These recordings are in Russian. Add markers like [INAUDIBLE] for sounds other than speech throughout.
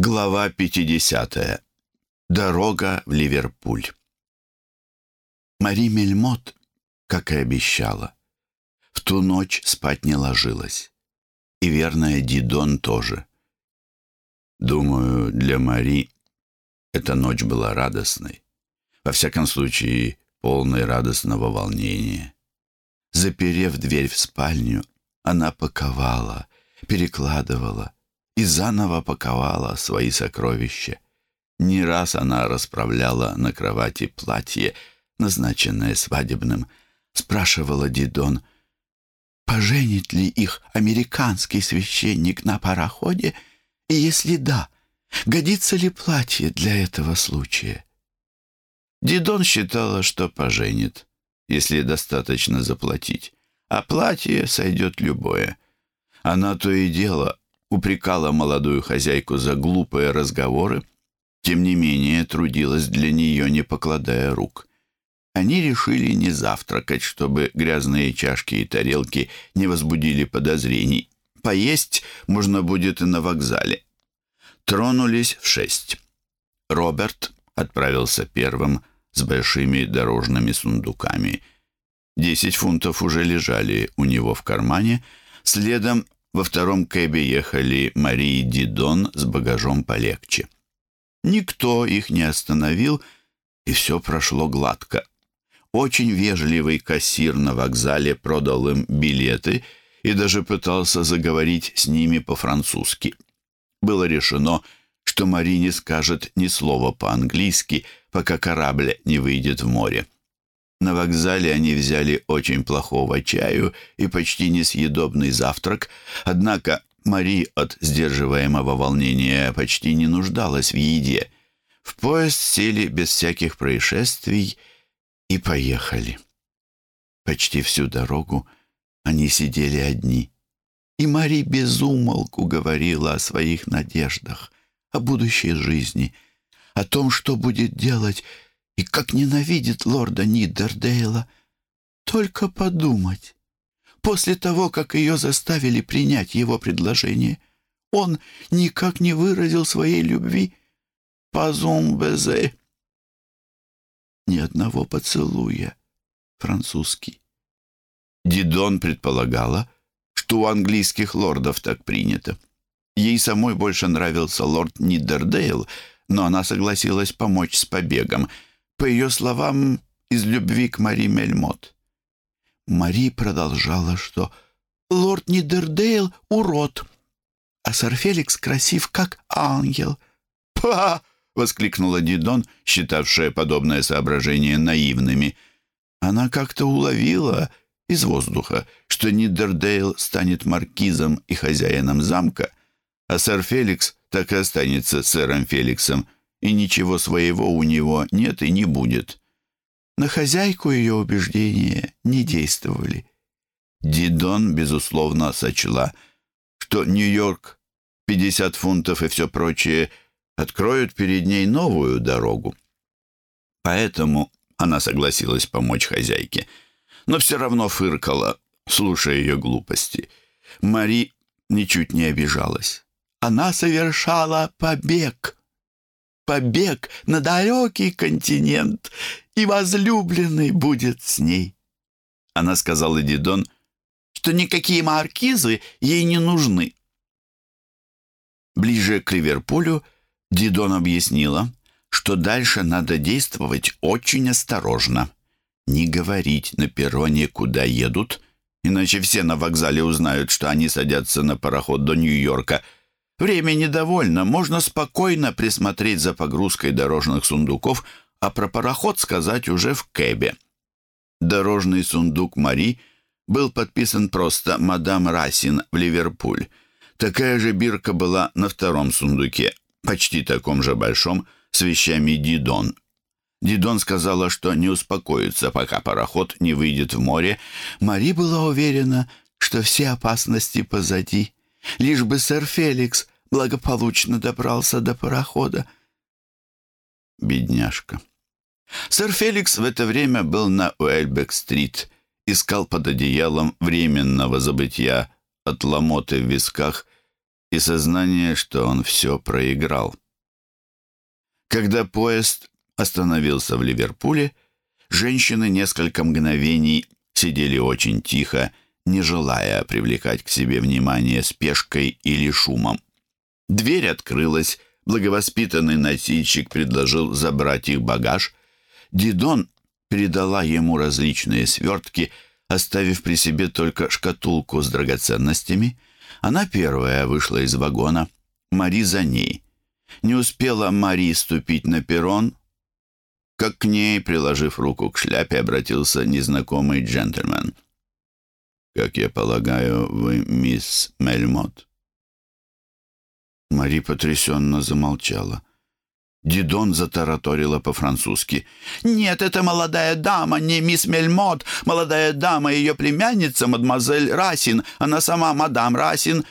Глава 50. Дорога в Ливерпуль. Мари Мельмот, как и обещала, в ту ночь спать не ложилась. И верная Дидон тоже. Думаю, для Мари эта ночь была радостной. Во всяком случае, полной радостного волнения. Заперев дверь в спальню, она паковала, перекладывала, и заново паковала свои сокровища. Не раз она расправляла на кровати платье, назначенное свадебным. Спрашивала Дидон, поженит ли их американский священник на пароходе, и если да, годится ли платье для этого случая. Дидон считала, что поженит, если достаточно заплатить, а платье сойдет любое. Она то и дело упрекала молодую хозяйку за глупые разговоры, тем не менее трудилась для нее, не покладая рук. Они решили не завтракать, чтобы грязные чашки и тарелки не возбудили подозрений. Поесть можно будет и на вокзале. Тронулись в шесть. Роберт отправился первым с большими дорожными сундуками. Десять фунтов уже лежали у него в кармане. Следом во втором кэбе ехали Марии Дидон с багажом полегче. Никто их не остановил, и все прошло гладко. Очень вежливый кассир на вокзале продал им билеты и даже пытался заговорить с ними по-французски. Было решено, что Мари не скажет ни слова по-английски, пока корабль не выйдет в море. На вокзале они взяли очень плохого чаю и почти несъедобный завтрак, однако Мари от сдерживаемого волнения почти не нуждалась в еде. В поезд сели без всяких происшествий и поехали. Почти всю дорогу они сидели одни. И Мари безумолку говорила о своих надеждах, о будущей жизни, о том, что будет делать, и как ненавидит лорда Нидердейла. Только подумать. После того, как ее заставили принять его предложение, он никак не выразил своей любви. Пазум безе. Ни одного поцелуя. Французский. Дидон предполагала, что у английских лордов так принято. Ей самой больше нравился лорд Нидердейл, но она согласилась помочь с побегом — по ее словам, из любви к Мари Мельмот. Мари продолжала, что лорд Нидердейл — урод, а сэр Феликс красив, как ангел. «Па!» — воскликнула Дидон, считавшая подобное соображение наивными. Она как-то уловила из воздуха, что Нидердейл станет маркизом и хозяином замка, а сэр Феликс так и останется сэром Феликсом — и ничего своего у него нет и не будет. На хозяйку ее убеждения не действовали. Дидон, безусловно, сочла, что Нью-Йорк, 50 фунтов и все прочее откроют перед ней новую дорогу. Поэтому она согласилась помочь хозяйке, но все равно фыркала, слушая ее глупости. Мари ничуть не обижалась. Она совершала побег побег на далекий континент, и возлюбленный будет с ней. Она сказала Дидон, что никакие маркизы ей не нужны. Ближе к Ливерпулю Дидон объяснила, что дальше надо действовать очень осторожно. Не говорить на перроне, куда едут, иначе все на вокзале узнают, что они садятся на пароход до Нью-Йорка — Времени довольно, можно спокойно присмотреть за погрузкой дорожных сундуков, а про пароход сказать уже в кэбе. Дорожный сундук Мари был подписан просто «Мадам Расин» в Ливерпуль. Такая же бирка была на втором сундуке, почти таком же большом, с вещами Дидон. Дидон сказала, что не успокоится, пока пароход не выйдет в море. Мари была уверена, что все опасности позади лишь бы сэр Феликс благополучно добрался до парохода. Бедняжка. Сэр Феликс в это время был на Уэльбек-стрит, искал под одеялом временного забытия от ломоты в висках и сознание, что он все проиграл. Когда поезд остановился в Ливерпуле, женщины несколько мгновений сидели очень тихо, не желая привлекать к себе внимание спешкой или шумом. Дверь открылась, благовоспитанный носильщик предложил забрать их багаж. Дидон передала ему различные свертки, оставив при себе только шкатулку с драгоценностями. Она первая вышла из вагона, Мари за ней. Не успела Мари ступить на перрон, как к ней, приложив руку к шляпе, обратился незнакомый джентльмен. «Как я полагаю, вы мисс Мельмот?» Мари потрясенно замолчала. Дидон затараторила по-французски. «Нет, это молодая дама, не мисс Мельмот. Молодая дама, ее племянница, мадемуазель Расин. Она сама мадам Расин.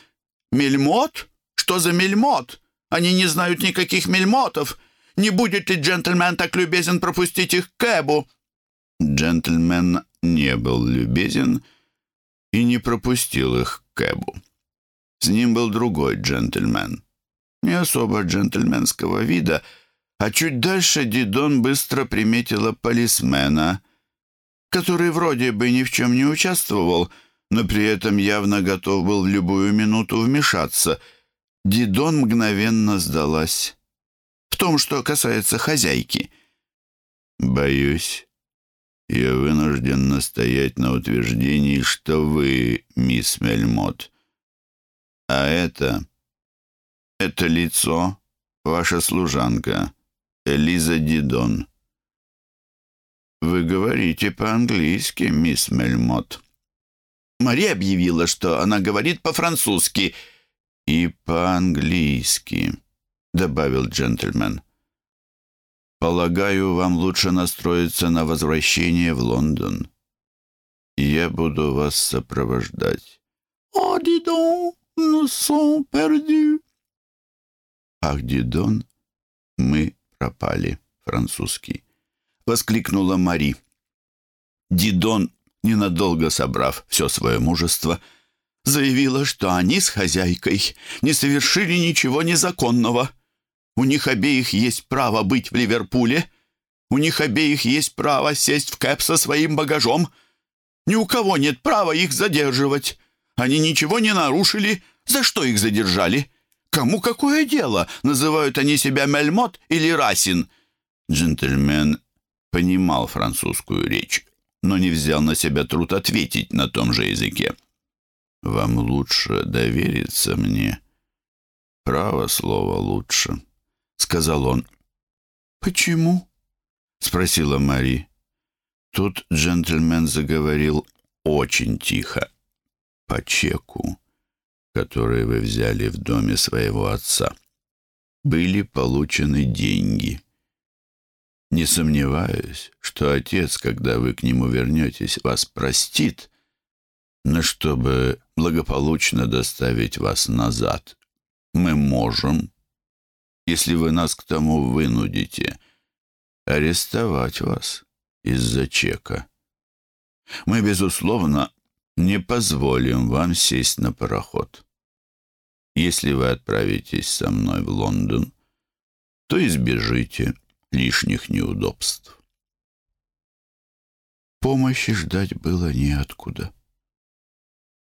Мельмот? Что за Мельмот? Они не знают никаких Мельмотов. Не будет ли джентльмен так любезен пропустить их к Кэбу?» Джентльмен не был любезен и не пропустил их к Кэбу. С ним был другой джентльмен — не особо джентльменского вида, а чуть дальше Дидон быстро приметила полисмена, который вроде бы ни в чем не участвовал, но при этом явно готов был в любую минуту вмешаться. Дидон мгновенно сдалась. В том, что касается хозяйки. «Боюсь, я вынужден настоять на утверждении, что вы, мисс Мельмот. А это это лицо ваша служанка, Элиза Дидон. Вы говорите по-английски, мисс Мельмот. Мария объявила, что она говорит по-французски и по-английски, добавил джентльмен. Полагаю, вам лучше настроиться на возвращение в Лондон. Я буду вас сопровождать. «О, дидон, nous sommes perdus», «Ах, Дидон, мы пропали, французский!» — воскликнула Мари. Дидон, ненадолго собрав все свое мужество, заявила, что они с хозяйкой не совершили ничего незаконного. У них обеих есть право быть в Ливерпуле. У них обеих есть право сесть в кэп со своим багажом. Ни у кого нет права их задерживать. Они ничего не нарушили. За что их задержали?» Кому какое дело, называют они себя Мельмот или Расин?» Джентльмен понимал французскую речь, но не взял на себя труд ответить на том же языке. «Вам лучше довериться мне». «Право слово лучше», — сказал он. «Почему?» — спросила Мари. Тут джентльмен заговорил очень тихо. «По чеку которые вы взяли в доме своего отца, были получены деньги. Не сомневаюсь, что отец, когда вы к нему вернетесь, вас простит, но чтобы благополучно доставить вас назад, мы можем, если вы нас к тому вынудите, арестовать вас из-за чека. Мы, безусловно, не позволим вам сесть на пароход. Если вы отправитесь со мной в Лондон, то избежите лишних неудобств. Помощи ждать было неоткуда.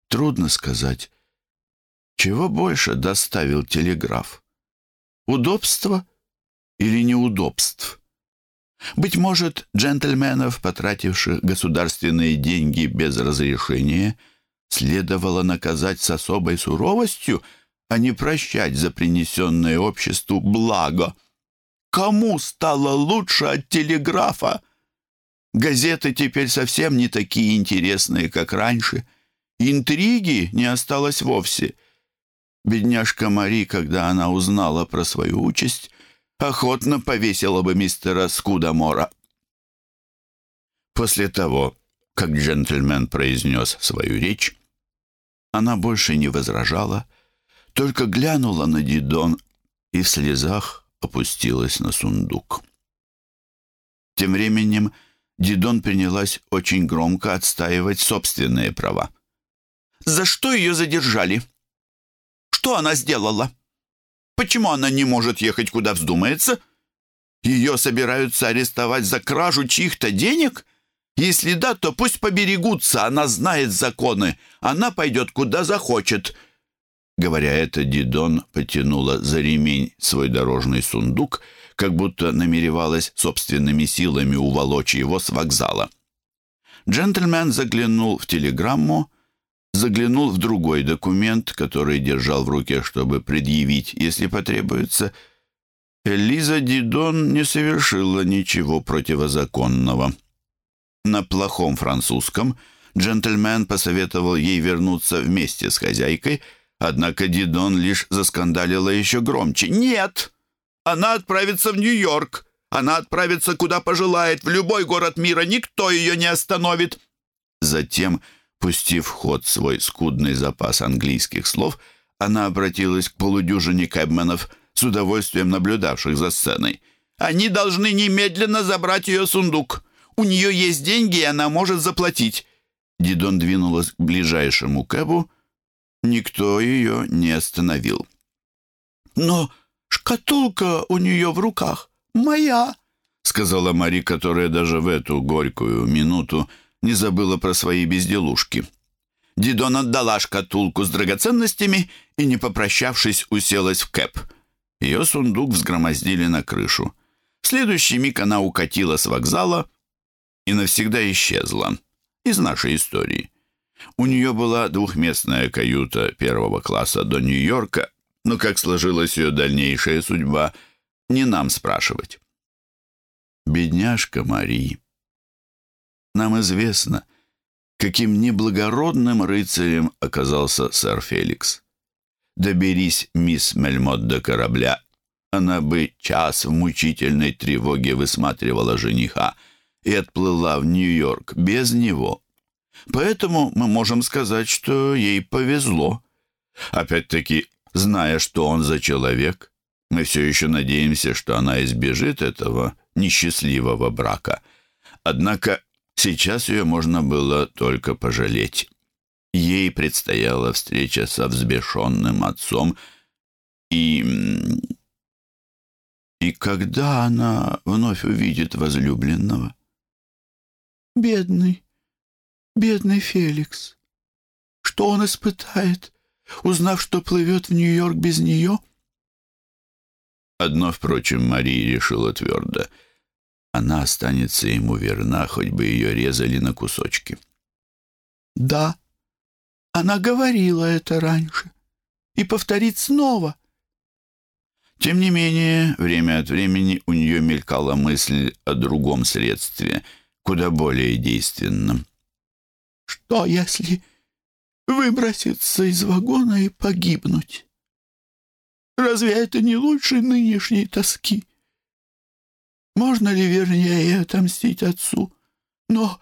Трудно сказать, чего больше доставил телеграф. Удобства или неудобств? Быть может, джентльменов, потративших государственные деньги без разрешения, следовало наказать с особой суровостью — а не прощать за принесенное обществу благо. Кому стало лучше от телеграфа? Газеты теперь совсем не такие интересные, как раньше. Интриги не осталось вовсе. Бедняжка Мари, когда она узнала про свою участь, охотно повесила бы мистера Скудамора. После того, как джентльмен произнес свою речь, она больше не возражала, только глянула на Дидон и в слезах опустилась на сундук. Тем временем Дидон принялась очень громко отстаивать собственные права. «За что ее задержали? Что она сделала? Почему она не может ехать, куда вздумается? Ее собираются арестовать за кражу чьих-то денег? Если да, то пусть поберегутся, она знает законы. Она пойдет, куда захочет». Говоря это, Дидон потянула за ремень свой дорожный сундук, как будто намеревалась собственными силами уволочь его с вокзала. Джентльмен заглянул в телеграмму, заглянул в другой документ, который держал в руке, чтобы предъявить, если потребуется. Элиза Дидон не совершила ничего противозаконного. На плохом французском джентльмен посоветовал ей вернуться вместе с хозяйкой, однако Дидон лишь заскандалила еще громче. «Нет! Она отправится в Нью-Йорк! Она отправится куда пожелает, в любой город мира, никто ее не остановит!» Затем, пустив в ход свой скудный запас английских слов, она обратилась к полудюжине кэбменов, с удовольствием наблюдавших за сценой. «Они должны немедленно забрать ее сундук!» У нее есть деньги, и она может заплатить». Дидон двинулась к ближайшему кэбу. Никто ее не остановил. «Но шкатулка у нее в руках моя», — сказала Мари, которая даже в эту горькую минуту не забыла про свои безделушки. Дидон отдала шкатулку с драгоценностями и, не попрощавшись, уселась в кэп. Ее сундук взгромоздили на крышу. В следующий миг она укатила с вокзала — и навсегда исчезла из нашей истории. У нее была двухместная каюта первого класса до Нью-Йорка, но как сложилась ее дальнейшая судьба, не нам спрашивать. Бедняжка Мари. Нам известно, каким неблагородным рыцарем оказался сэр Феликс. Доберись мисс Мельмот до корабля, она бы час в мучительной тревоге высматривала жениха — и отплыла в Нью-Йорк без него. Поэтому мы можем сказать, что ей повезло. Опять-таки, зная, что он за человек, мы все еще надеемся, что она избежит этого несчастливого брака. Однако сейчас ее можно было только пожалеть. Ей предстояла встреча со взбешенным отцом, и... И когда она вновь увидит возлюбленного? Бедный, бедный Феликс. Что он испытает, узнав, что плывет в Нью-Йорк без нее? Одно, впрочем, Мария решила твердо. Она останется ему верна, хоть бы ее резали на кусочки. Да, она говорила это раньше и повторит снова. Тем не менее, время от времени у нее мелькала мысль о другом средстве — куда более действенным. «Что, если выброситься из вагона и погибнуть? Разве это не лучше нынешней тоски? Можно ли, вернее, отомстить отцу? Но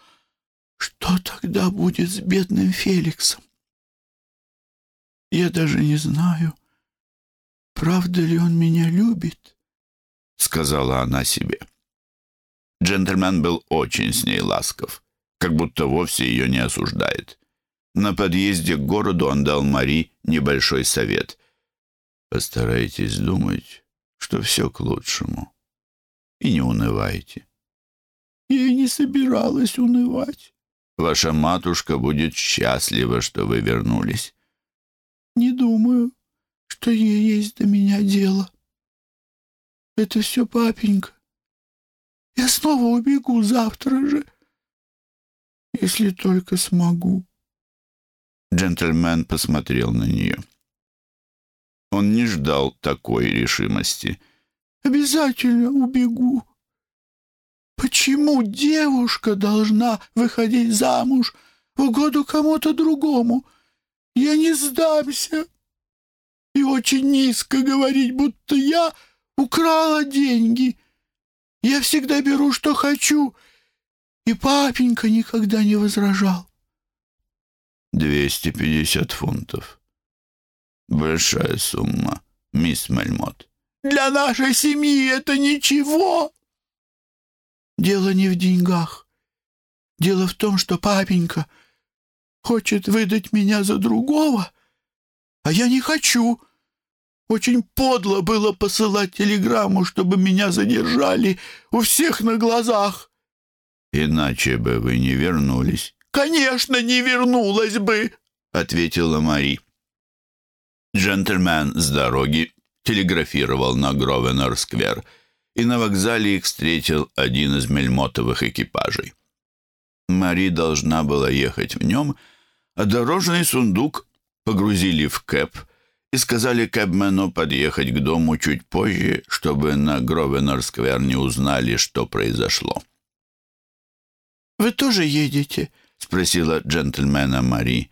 что тогда будет с бедным Феликсом? Я даже не знаю, правда ли он меня любит, — сказала она себе. Джентльмен был очень с ней ласков, как будто вовсе ее не осуждает. На подъезде к городу он дал Мари небольшой совет. «Постарайтесь думать, что все к лучшему, и не унывайте». «Я не собиралась унывать». «Ваша матушка будет счастлива, что вы вернулись». «Не думаю, что ей есть до меня дело. Это все папенька. Я снова убегу завтра же, если только смогу. Джентльмен посмотрел на нее. Он не ждал такой решимости. «Обязательно убегу. Почему девушка должна выходить замуж в угоду кому-то другому? Я не сдамся. И очень низко говорить, будто я украла деньги». Я всегда беру, что хочу, и папенька никогда не возражал. Двести пятьдесят фунтов. Большая сумма, мисс Мельмот. Для нашей семьи это ничего. Дело не в деньгах. Дело в том, что папенька хочет выдать меня за другого, а я не хочу, Очень подло было посылать телеграмму, чтобы меня задержали у всех на глазах. Иначе бы вы не вернулись. Конечно, не вернулась бы, ответила Мари. Джентльмен с дороги телеграфировал на Гровенор-сквер, и на вокзале их встретил один из мельмотовых экипажей. Мари должна была ехать в нем, а дорожный сундук погрузили в кэп и сказали кэбмену подъехать к дому чуть позже, чтобы на Гровенор-сквер не узнали, что произошло. «Вы тоже едете?» — спросила джентльмена Мари.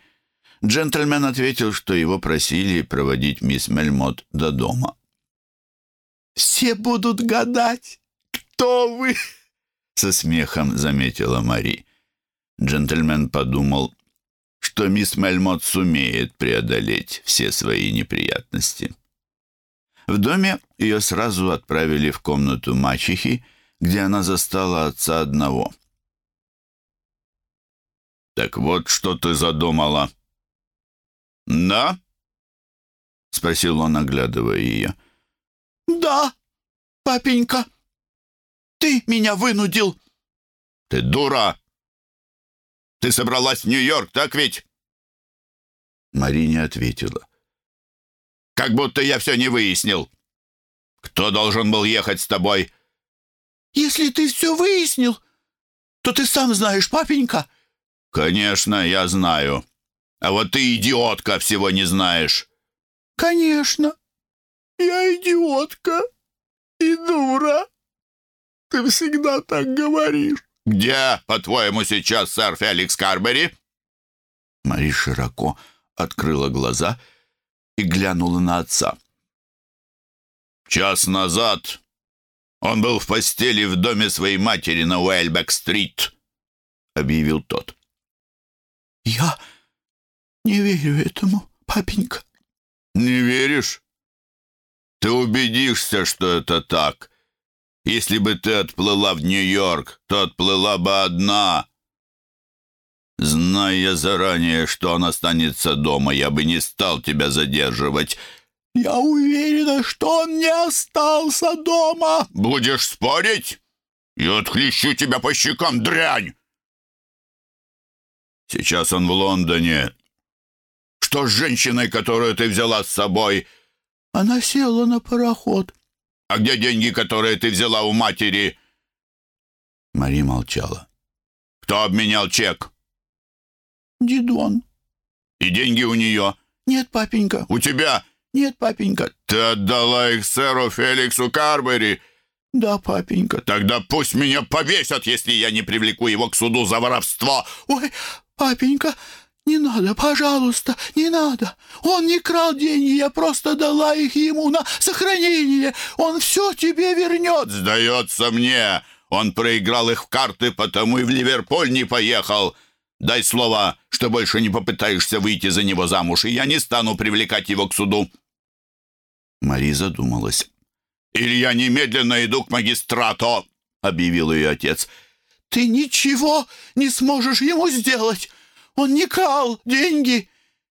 Джентльмен ответил, что его просили проводить мисс Мельмот до дома. «Все будут гадать, кто вы!» [LAUGHS] — со смехом заметила Мари. Джентльмен подумал, что мисс Мельмот сумеет преодолеть все свои неприятности. В доме ее сразу отправили в комнату мачехи, где она застала отца одного. «Так вот, что ты задумала?» «Да?» — спросил он, оглядывая ее. «Да, папенька, ты меня вынудил». «Ты дура! Ты собралась в Нью-Йорк, так ведь?» Мари не ответила. «Как будто я все не выяснил. Кто должен был ехать с тобой?» «Если ты все выяснил, то ты сам знаешь, папенька». «Конечно, я знаю. А вот ты, идиотка, всего не знаешь». «Конечно, я идиотка и дура. Ты всегда так говоришь». «Где, по-твоему, сейчас сэр Феликс Карбери?» Мари широко открыла глаза и глянула на отца. «Час назад он был в постели в доме своей матери на Уэльбек-стрит», — объявил тот. «Я не верю этому, папенька». «Не веришь? Ты убедишься, что это так. Если бы ты отплыла в Нью-Йорк, то отплыла бы одна. Зная заранее, что он останется дома, я бы не стал тебя задерживать». «Я уверена, что он не остался дома». «Будешь спорить? Я отхлещу тебя по щекам, дрянь!» Сейчас он в Лондоне. Что с женщиной, которую ты взяла с собой?» «Она села на пароход». «А где деньги, которые ты взяла у матери?» Мари молчала. «Кто обменял чек?» «Дидон». «И деньги у нее?» «Нет, папенька». «У тебя?» «Нет, папенька». «Ты отдала их сэру Феликсу Карбери?» «Да, папенька». «Тогда пусть меня повесят, если я не привлеку его к суду за воровство». «Ой, «Папенька, не надо, пожалуйста, не надо. Он не крал деньги, я просто дала их ему на сохранение. Он все тебе вернет». «Сдается мне, он проиграл их в карты, потому и в Ливерпуль не поехал. Дай слово, что больше не попытаешься выйти за него замуж, и я не стану привлекать его к суду». Мари задумалась. «Или я немедленно иду к магистрату», — объявил ее отец. Ты ничего не сможешь ему сделать. Он не крал деньги.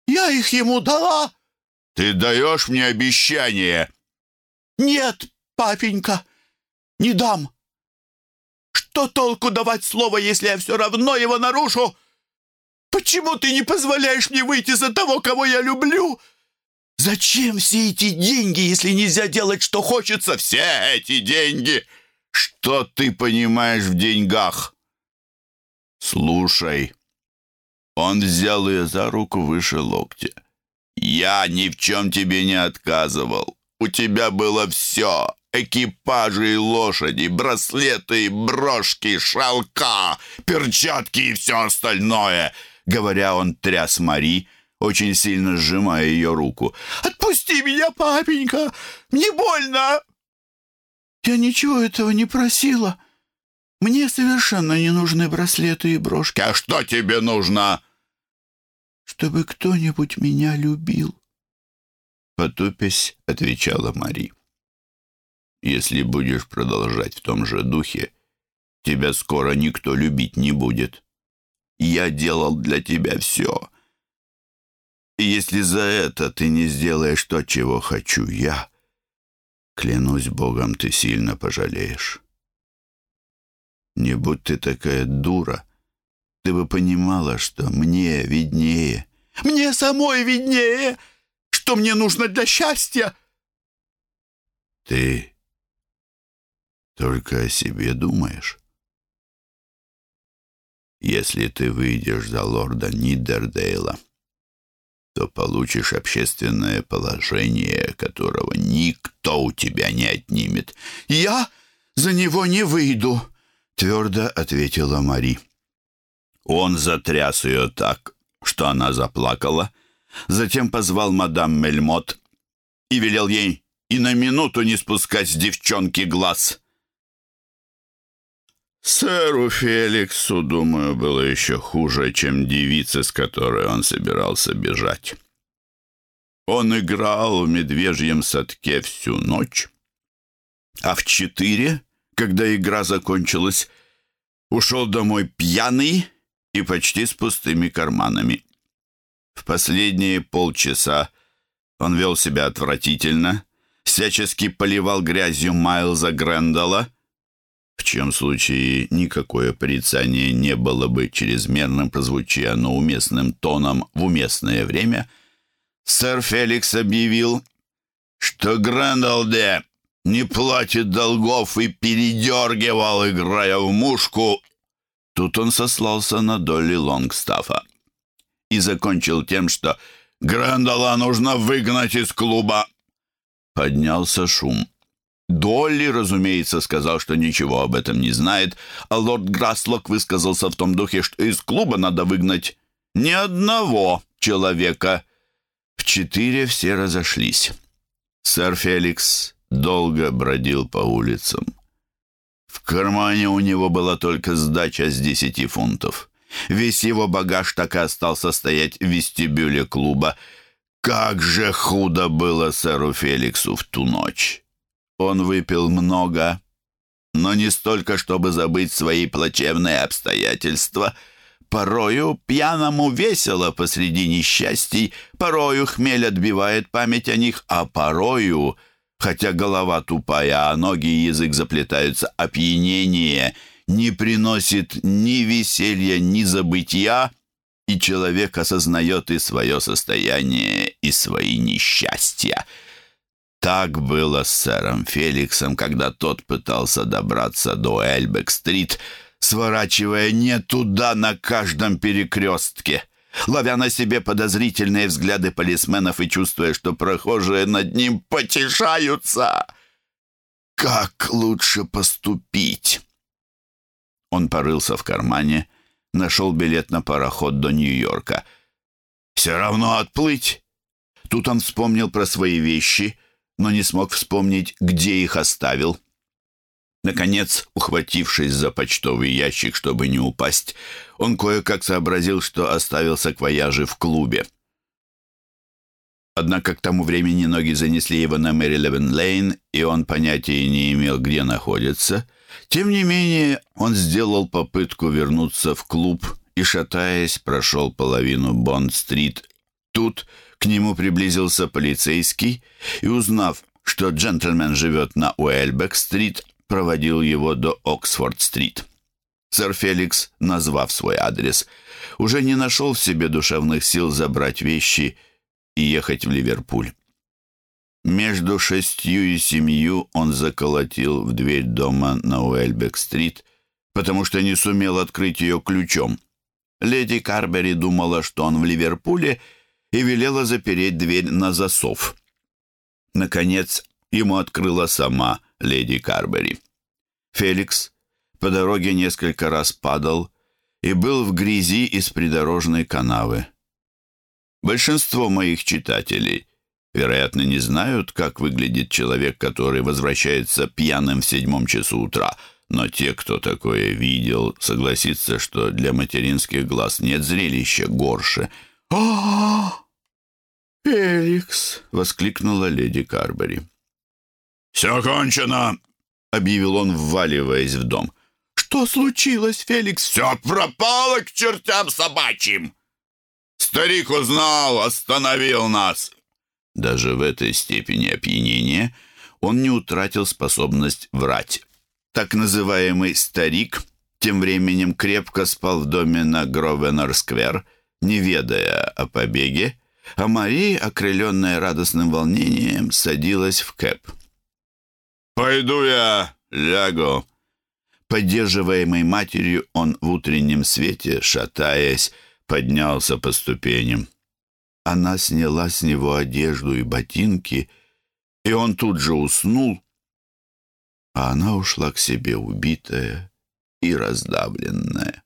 Я их ему дала. Ты даешь мне обещание? Нет, папенька, не дам. Что толку давать слово, если я все равно его нарушу? Почему ты не позволяешь мне выйти за того, кого я люблю? Зачем все эти деньги, если нельзя делать, что хочется? Все эти деньги что ты понимаешь в деньгах? Слушай. Он взял ее за руку выше локтя. Я ни в чем тебе не отказывал. У тебя было все. Экипажи и лошади, браслеты и брошки, шалка, перчатки и все остальное. Говоря, он тряс Мари, очень сильно сжимая ее руку. «Отпусти меня, папенька! Мне больно!» «Я ничего этого не просила. Мне совершенно не нужны браслеты и брошки». «А что тебе нужно?» «Чтобы кто-нибудь меня любил». Потупясь, отвечала Мари. «Если будешь продолжать в том же духе, тебя скоро никто любить не будет. Я делал для тебя все. И если за это ты не сделаешь то, чего хочу я, клянусь Богом, ты сильно пожалеешь. Не будь ты такая дура, ты бы понимала, что мне виднее. Мне самой виднее, что мне нужно для счастья. Ты только о себе думаешь. Если ты выйдешь за лорда Нидердейла, то получишь общественное положение, которого никто у тебя не отнимет. «Я за него не выйду», — твердо ответила Мари. Он затряс ее так, что она заплакала, затем позвал мадам Мельмот и велел ей и на минуту не спускать с девчонки глаз. Сэру Феликсу, думаю, было еще хуже, чем девица, с которой он собирался бежать. Он играл в медвежьем садке всю ночь, а в четыре, когда игра закончилась, ушел домой пьяный и почти с пустыми карманами. В последние полчаса он вел себя отвратительно, всячески поливал грязью Майлза Грэндала — в чем случае никакое порицание не было бы чрезмерным, прозвучи оно уместным тоном в уместное время, сэр Феликс объявил, что Грэндалде не платит долгов и передергивал, играя в мушку. Тут он сослался на Долли Лонгстафа и закончил тем, что Грэндала нужно выгнать из клуба. Поднялся шум. Долли, разумеется, сказал, что ничего об этом не знает, а лорд Граслок высказался в том духе, что из клуба надо выгнать ни одного человека. В четыре все разошлись. Сэр Феликс долго бродил по улицам. В кармане у него была только сдача с десяти фунтов. Весь его багаж так и остался стоять в вестибюле клуба. Как же худо было сэру Феликсу в ту ночь! Он выпил много, но не столько, чтобы забыть свои плачевные обстоятельства. Порою пьяному весело посреди несчастий, порою хмель отбивает память о них, а порою, хотя голова тупая, а ноги и язык заплетаются, опьянение не приносит ни веселья, ни забытия, и человек осознает и свое состояние, и свои несчастья. Так было с сэром Феликсом, когда тот пытался добраться до Эльбек-стрит, сворачивая не туда на каждом перекрестке, ловя на себе подозрительные взгляды полисменов и чувствуя, что прохожие над ним потешаются. Как лучше поступить? Он порылся в кармане, нашел билет на пароход до Нью-Йорка. Все равно отплыть. Тут он вспомнил про свои вещи — но не смог вспомнить, где их оставил. Наконец, ухватившись за почтовый ящик, чтобы не упасть, он кое-как сообразил, что оставил саквояжи в клубе. Однако к тому времени ноги занесли его на Мэрилевен-Лейн, и он понятия не имел, где находится. Тем не менее, он сделал попытку вернуться в клуб и, шатаясь, прошел половину Бонд-стрит. Тут к нему приблизился полицейский и, узнав, что джентльмен живет на Уэльбек-стрит, проводил его до Оксфорд-стрит. Сэр Феликс, назвав свой адрес, уже не нашел в себе душевных сил забрать вещи и ехать в Ливерпуль. Между шестью и семью он заколотил в дверь дома на Уэльбек-стрит, потому что не сумел открыть ее ключом. Леди Карбери думала, что он в Ливерпуле, и велела запереть дверь на засов. Наконец, ему открыла сама леди Карбери. Феликс по дороге несколько раз падал и был в грязи из придорожной канавы. Большинство моих читателей, вероятно, не знают, как выглядит человек, который возвращается пьяным в седьмом часу утра, но те, кто такое видел, согласятся, что для материнских глаз нет зрелища горше. «А-а-а!» «Феликс!» — воскликнула леди Карбери. «Все кончено!» — объявил он, вваливаясь в дом. «Что случилось, Феликс?» «Все пропало к чертям собачьим!» Старик узнал, остановил нас!» Даже в этой степени опьянения он не утратил способность врать. Так называемый «старик» тем временем крепко спал в доме на Гровенор-сквер, не ведая о побеге, а Мария, окрыленная радостным волнением, садилась в кэп. «Пойду я лягу». Поддерживаемый матерью, он в утреннем свете, шатаясь, поднялся по ступеням. Она сняла с него одежду и ботинки, и он тут же уснул, а она ушла к себе убитая и раздавленная.